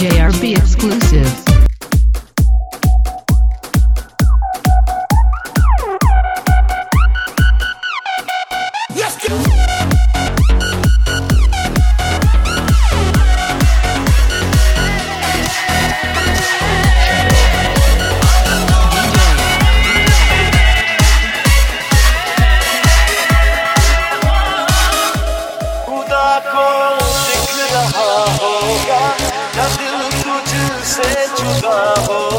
DJRB exclusive. Oh.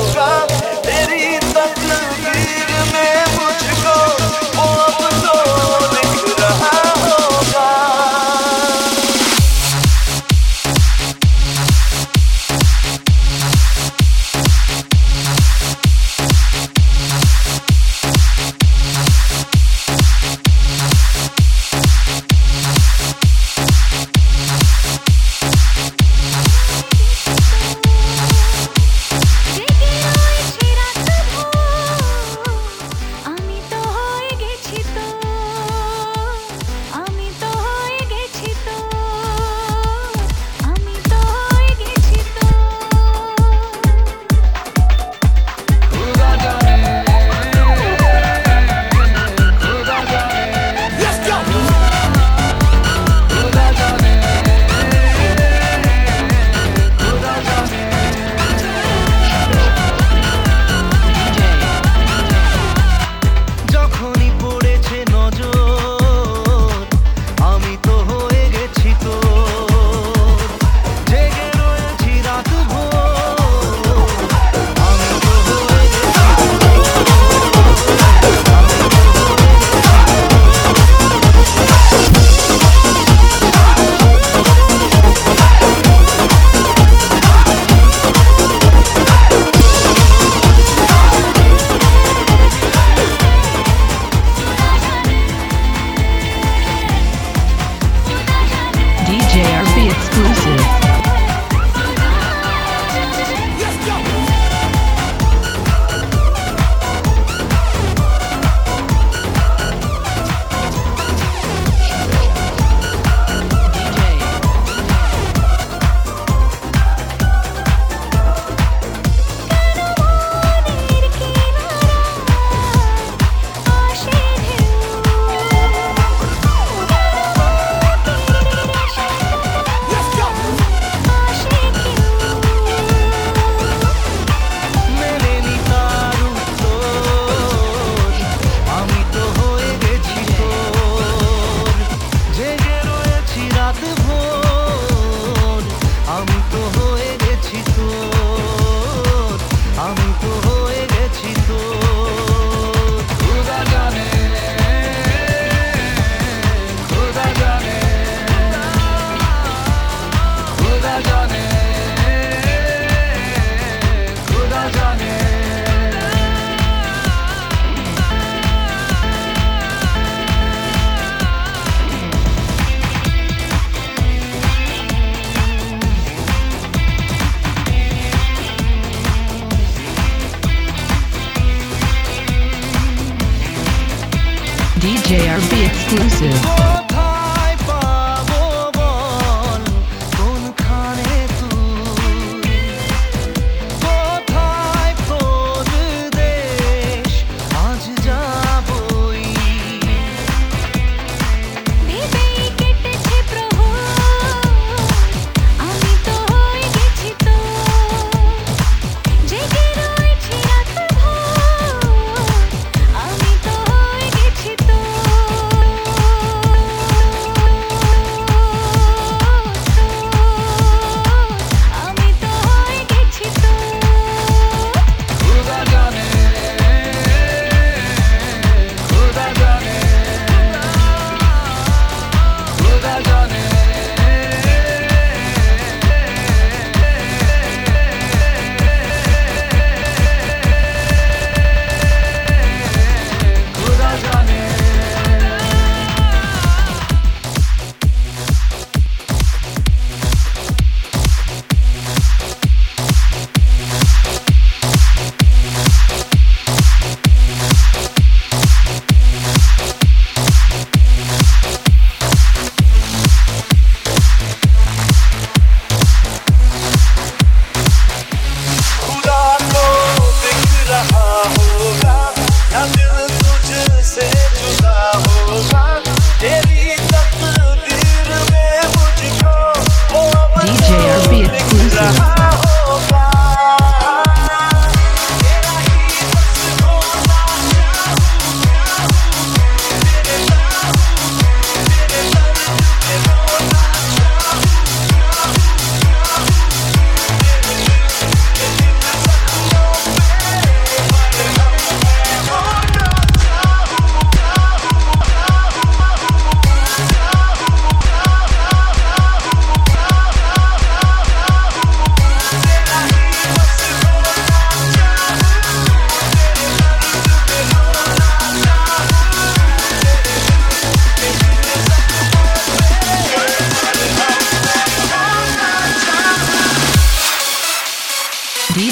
DJRB exclusive.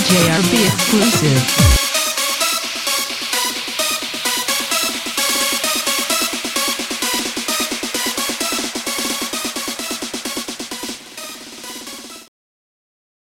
DJ RB exclusive.